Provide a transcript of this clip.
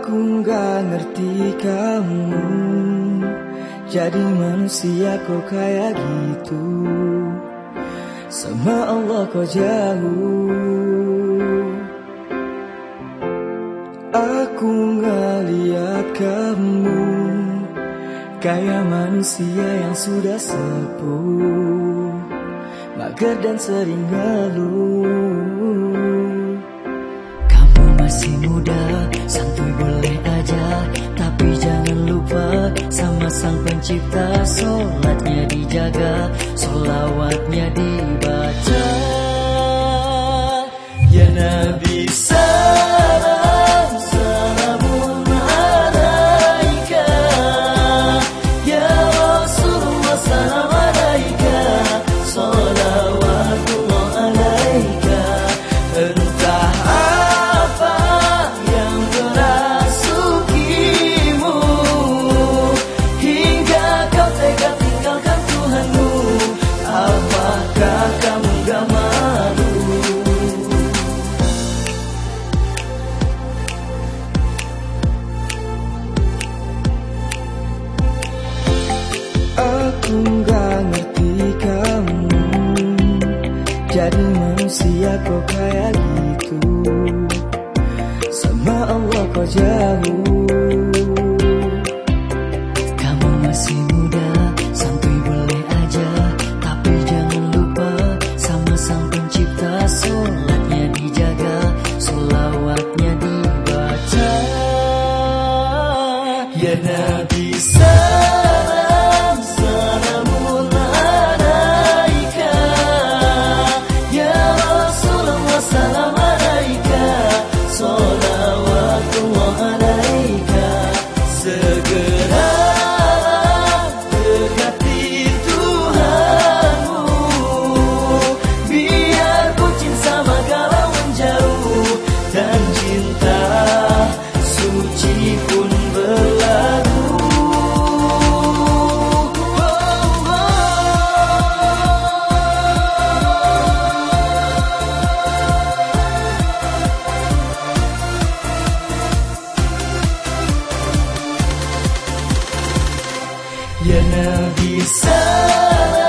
Aku nggak ngerti kamu. Jadi manusia kok kayak gitu. Sama Allah kau jauh. Aku nggak lihat kamu. Kayak manusia yang sudah sepuh. Mager dan sering ngeluh masih muda, santuy boleh aja. Tapi jangan lupa sama sang pencipta Sholatnya dijaga, solawatnya dibaca Aku gak ngerti kamu. Jadi manusia kok kayak gitu. Sama Allah kau jauh. Kamu masih muda, santuy boleh aja. Tapi jangan lupa sama sang pencipta Sholatnya dijaga, solawatnya dibaca. Ya Ya Nabi salam